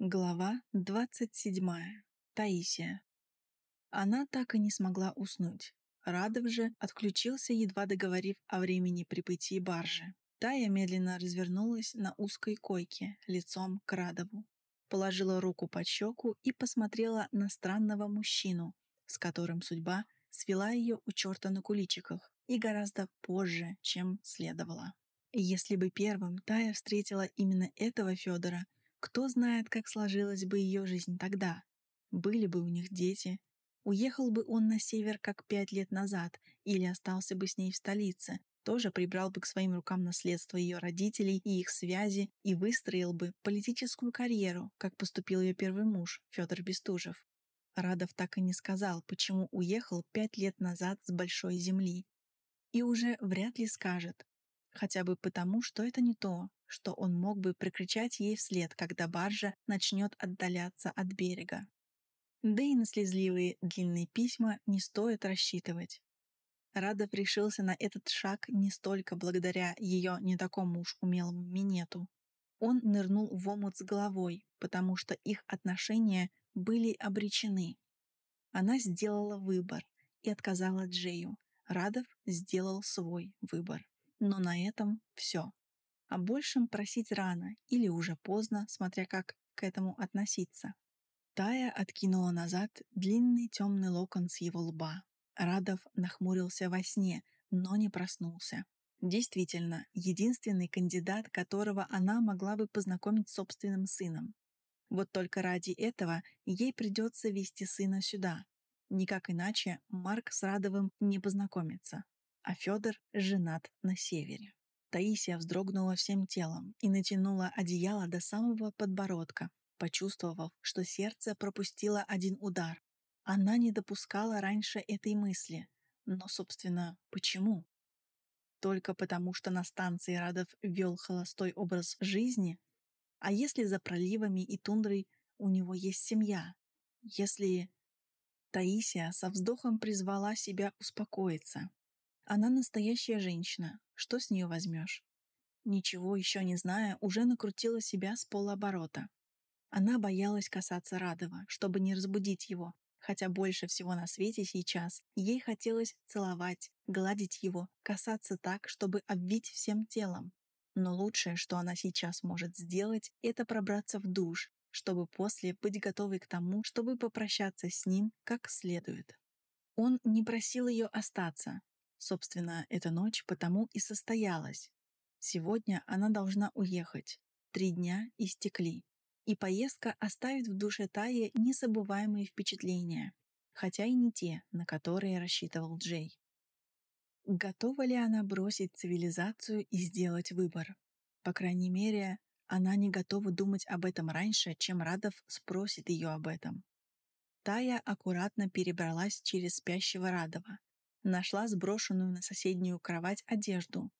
Глава 27. Таисия. Она так и не смогла уснуть. Радов же отключился, едва договорив о времени прибытия баржи. Тая медленно развернулась на узкой койке, лицом к Радову. Положила руку под щеку и посмотрела на странного мужчину, с которым судьба свела ее у черта на куличиках и гораздо позже, чем следовало. Если бы первым Тая встретила именно этого Федора, кто знает, как сложилась бы ее жизнь тогда. Были бы у них дети. Уехал бы он на север, как пять лет назад, или остался бы с ней в столице, тоже прибрал бы к своим рукам наследство ее родителей и их связи и выстроил бы политическую карьеру, как поступил ее первый муж, Федор Бестужев. Радов так и не сказал, почему уехал пять лет назад с большой земли. И уже вряд ли скажет, хотя бы потому, что это не то, что он мог бы прикричать ей вслед, когда баржа начнет отдаляться от берега. Да и на слезливые длинные письма не стоит рассчитывать. Радов решился на этот шаг не столько благодаря ее не такому уж умелому минету. Он нырнул в омут с головой, потому что их отношения были обречены. Она сделала выбор и отказала Джею. Радов сделал свой выбор. Но на этом все. О большем просить рано или уже поздно, смотря как к этому относиться. Тая откинула назад длинный темный локон с его лба. Радов нахмурился во сне, но не проснулся. Действительно, единственный кандидат, которого она могла бы познакомить с собственным сыном. Вот только ради этого ей придется вести сына сюда. Никак иначе Марк с Радовым не познакомится, а Федор женат на севере. Таисия вздрогнула всем телом и натянула одеяло до самого подбородка, почувствовав, что сердце пропустило один удар. Она не допускала раньше этой мысли. Но, собственно, почему? Только потому, что на станции Радов вел холостой образ жизни? А если за проливами и тундрой у него есть семья? Если... Таисия со вздохом призвала себя успокоиться. Она настоящая женщина, что с нее возьмешь? Ничего еще не зная, уже накрутила себя с полуоборота. Она боялась касаться Радова, чтобы не разбудить его, хотя больше всего на свете сейчас ей хотелось целовать, гладить его, касаться так, чтобы обвить всем телом. Но лучшее, что она сейчас может сделать, это пробраться в душ, чтобы после быть готовой к тому, чтобы попрощаться с ним как следует. Он не просил ее остаться, Собственно, эта ночь потому и состоялась. Сегодня она должна уехать. Три дня истекли. И поездка оставит в душе Таи незабываемые впечатления, хотя и не те, на которые рассчитывал Джей. Готова ли она бросить цивилизацию и сделать выбор? По крайней мере, она не готова думать об этом раньше, чем Радов спросит ее об этом. Тая аккуратно перебралась через спящего Радова, Нашла сброшенную на соседнюю кровать одежду.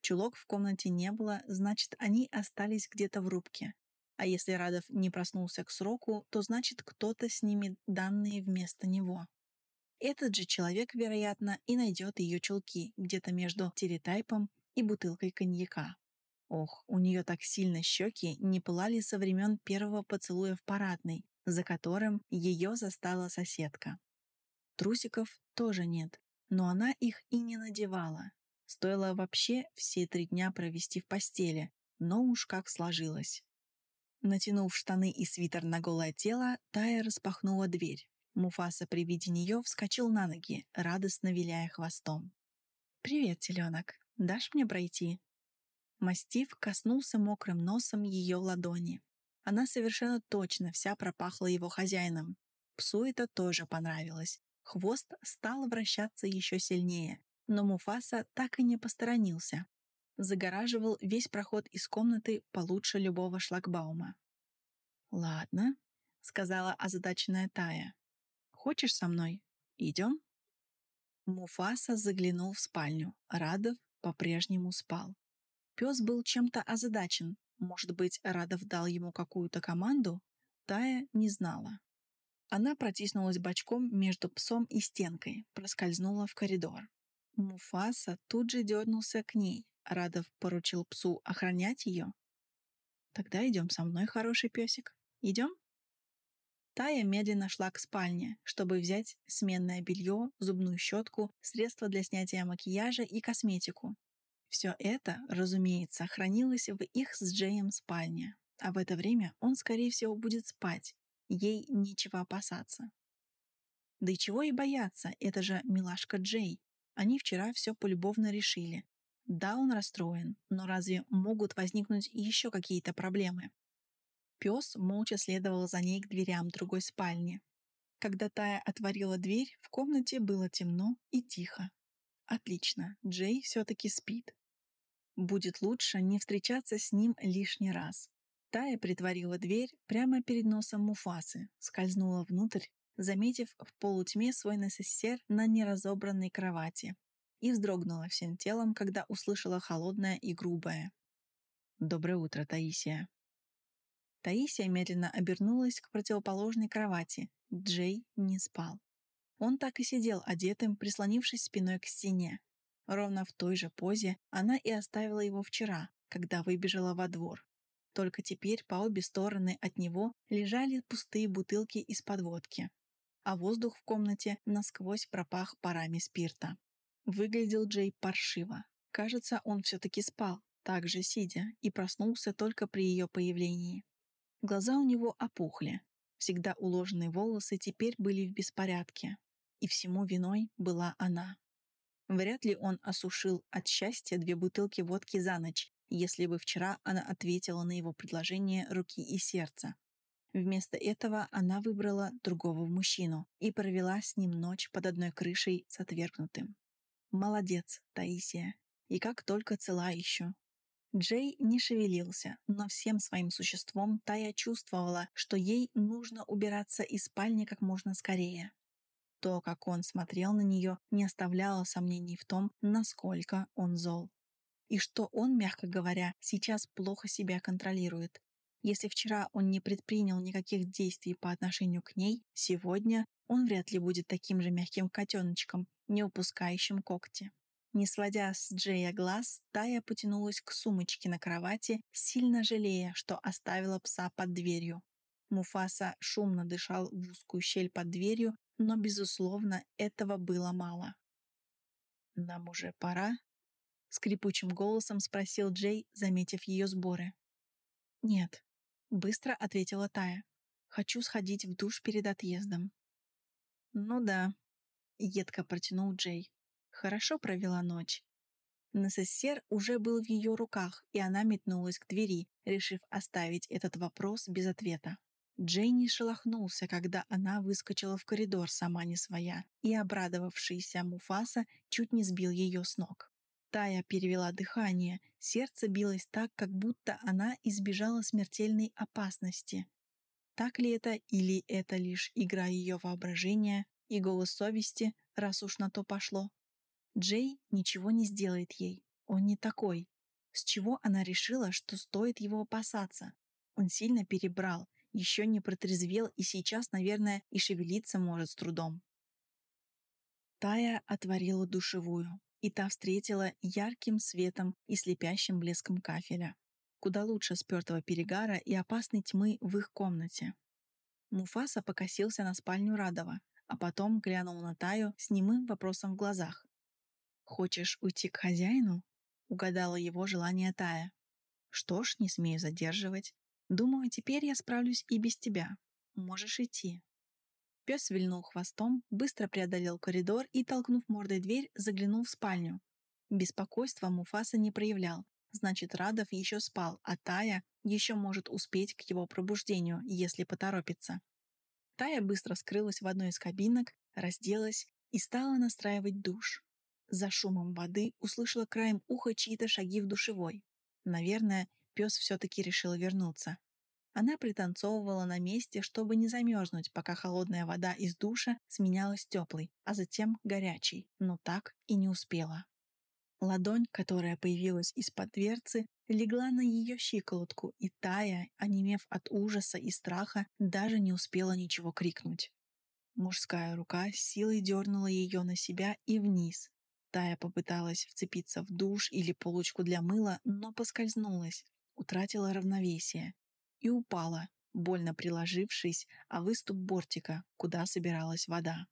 Чулок в комнате не было, значит, они остались где-то в рубке. А если Радов не проснулся к сроку, то значит, кто-то снимет данные вместо него. Этот же человек, вероятно, и найдет ее чулки где-то между телетайпом и бутылкой коньяка. Ох, у нее так сильно щеки не пылали со времен первого поцелуя в парадной, за которым ее застала соседка. Трусиков тоже нет но она их и не надевала. Стоило вообще все три дня провести в постели, но уж как сложилось. Натянув штаны и свитер на голое тело, Тая распахнула дверь. Муфаса при виде нее вскочил на ноги, радостно виляя хвостом. «Привет, теленок. Дашь мне пройти?» Мастив коснулся мокрым носом ее ладони. Она совершенно точно вся пропахла его хозяином. Псу это тоже понравилось, Хвост стал вращаться еще сильнее, но Муфаса так и не посторонился. Загораживал весь проход из комнаты получше любого шлагбаума. «Ладно», — сказала озадаченная Тая. «Хочешь со мной? Идем?» Муфаса заглянул в спальню. Радов по-прежнему спал. Пес был чем-то озадачен. Может быть, Радов дал ему какую-то команду? Тая не знала. Она протиснулась бочком между псом и стенкой, проскользнула в коридор. Муфаса тут же дернулся к ней. Радов поручил псу охранять ее. «Тогда идем со мной, хороший песик. Идем?» Тая медленно шла к спальне, чтобы взять сменное белье, зубную щетку, средства для снятия макияжа и косметику. Все это, разумеется, хранилось в их с Джеем спальне, а в это время он, скорее всего, будет спать. Ей нечего опасаться. Да и чего и бояться, это же милашка Джей. Они вчера все полюбовно решили. Да, он расстроен, но разве могут возникнуть еще какие-то проблемы? Пес молча следовал за ней к дверям другой спальни. Когда Тая отворила дверь, в комнате было темно и тихо. Отлично, Джей все-таки спит. Будет лучше не встречаться с ним лишний раз. Тая притворила дверь прямо перед носом Муфасы, скользнула внутрь, заметив в полутьме свой несессер на неразобранной кровати, и вздрогнула всем телом, когда услышала холодное и грубое. «Доброе утро, Таисия», Таисия медленно обернулась к противоположной кровати. Джей не спал. Он так и сидел одетым, прислонившись спиной к стене. Ровно в той же позе она и оставила его вчера, когда выбежала во двор. Только теперь по обе стороны от него лежали пустые бутылки из-под водки. А воздух в комнате насквозь пропах парами спирта. Выглядел Джей паршиво. Кажется, он все-таки спал, так же сидя, и проснулся только при ее появлении. Глаза у него опухли. Всегда уложенные волосы теперь были в беспорядке. И всему виной была она. Вряд ли он осушил от счастья две бутылки водки за ночь, если бы вчера она ответила на его предложение руки и сердца. Вместо этого она выбрала другого мужчину и провела с ним ночь под одной крышей с отвергнутым. Молодец, Таисия. И как только цела еще. Джей не шевелился, но всем своим существом Тая чувствовала, что ей нужно убираться из спальни как можно скорее. То, как он смотрел на нее, не оставляло сомнений в том, насколько он зол. И что он, мягко говоря, сейчас плохо себя контролирует. Если вчера он не предпринял никаких действий по отношению к ней, сегодня он вряд ли будет таким же мягким котеночком, не упускающим когти. Не сводя с Джея глаз, Тая потянулась к сумочке на кровати, сильно жалея, что оставила пса под дверью. Муфаса шумно дышал в узкую щель под дверью, но, безусловно, этого было мало. «Нам уже пора?» — скрипучим голосом спросил Джей, заметив ее сборы. «Нет», — быстро ответила Тая. «Хочу сходить в душ перед отъездом». «Ну да», — едко протянул Джей хорошо провела ночь. Несессер уже был в ее руках, и она метнулась к двери, решив оставить этот вопрос без ответа. Джейни шелохнулся, когда она выскочила в коридор сама не своя, и обрадовавшийся Муфаса чуть не сбил ее с ног. Тая перевела дыхание, сердце билось так, как будто она избежала смертельной опасности. Так ли это или это лишь игра ее воображения и голос совести, раз уж на то пошло? Джей ничего не сделает ей. Он не такой. С чего она решила, что стоит его опасаться? Он сильно перебрал, еще не протрезвел и сейчас, наверное, и шевелиться может с трудом. Тая отворила душевую, и та встретила ярким светом и слепящим блеском кафеля. Куда лучше спертого перегара и опасной тьмы в их комнате. Муфаса покосился на спальню Радова, а потом глянул на Таю с немым вопросом в глазах. «Хочешь уйти к хозяину?» — угадала его желание Тая. «Что ж, не смею задерживать. Думаю, теперь я справлюсь и без тебя. Можешь идти». Пес вильнул хвостом, быстро преодолел коридор и, толкнув мордой дверь, заглянул в спальню. Беспокойства Муфаса не проявлял, значит, Радов еще спал, а Тая еще может успеть к его пробуждению, если поторопится. Тая быстро скрылась в одной из кабинок, разделась и стала настраивать душ. За шумом воды услышала краем уха чьи-то шаги в душевой. Наверное, пес все-таки решил вернуться. Она пританцовывала на месте, чтобы не замерзнуть, пока холодная вода из душа сменялась теплой, а затем горячей, но так и не успела. Ладонь, которая появилась из-под дверцы, легла на ее щиколотку, и Тая, онемев от ужаса и страха, даже не успела ничего крикнуть. Мужская рука силой дернула ее на себя и вниз, Тая попыталась вцепиться в душ или полочку для мыла, но поскользнулась, утратила равновесие и упала, больно приложившись о выступ бортика, куда собиралась вода.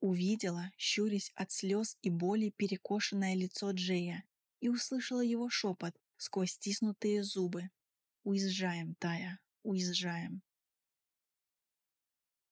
Увидела, щурясь от слез и боли, перекошенное лицо Джея и услышала его шепот сквозь стиснутые зубы. «Уезжаем, Тая, уезжаем».